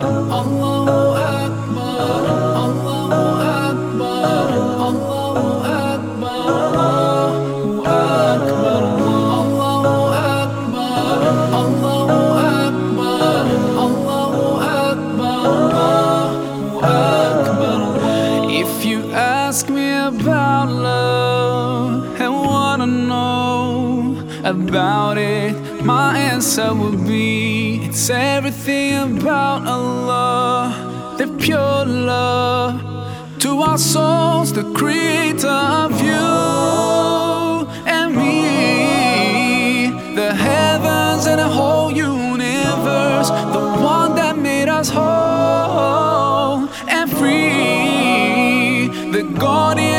Allah about it, my answer would be it's everything about Allah, the pure love. To our souls, the creator of you and me, the heavens and the whole universe, the one that made us whole and free, the guardian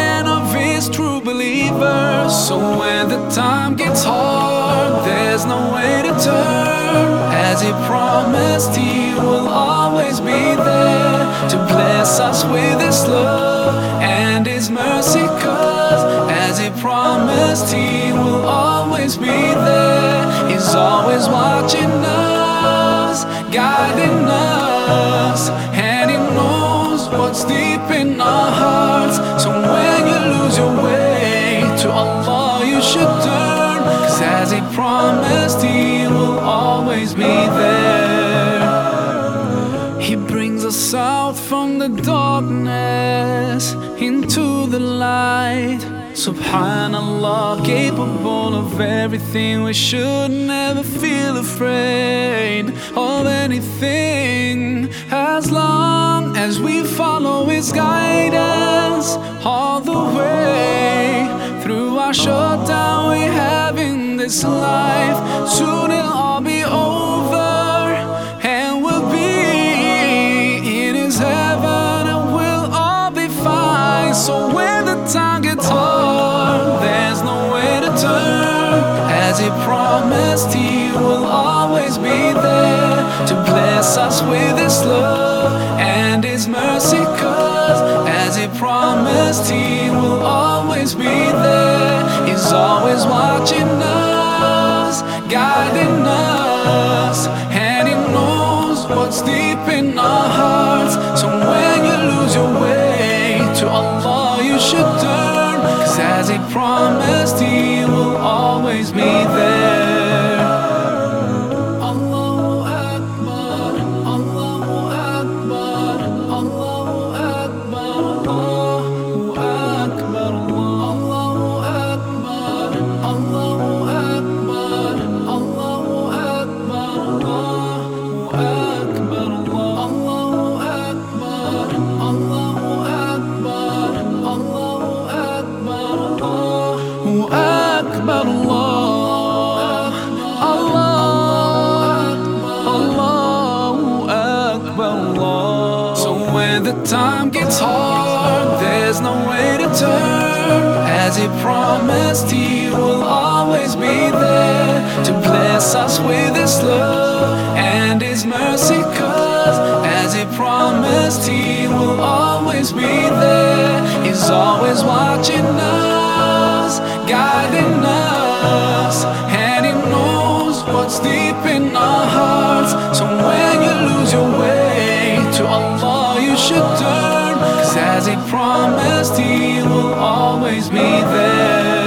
believers. So when the time gets hard, there's no way to turn. As he promised, he will always be there to bless us with his love and his mercy. Cause as he promised, he will always be there. He's always watching us, guiding us, and he knows what's deep in our hearts. So when to Allah, you should turn. Cause as he promised, he will always be there. He brings us out from the darkness into the light. Subhanallah, capable of everything. We should never feel afraid of anything as long as we follow His guidance through our shutdown we have in this life. Soon it'll all be over, and we'll be in His heaven, and we'll all be fine. So when the time gets hard, there's no way to turn. As He promised, He will always be there to bless us with His love and His mercy. Cause as He promised, He will always be there. He's always watching us, guiding us, and He knows what's deep in our hearts. So when you lose your way to Allah, you should turn. Cause as He promised, He will always be there. There's no way to turn. As He promised, He will always be there to bless us with His love and His mercy. Cause as He promised, He will always be there. He's always watching us, guiding us, and He knows what's deep in our hearts. So when you lose your way to Allah, you should turn. As He promised, He will always be there.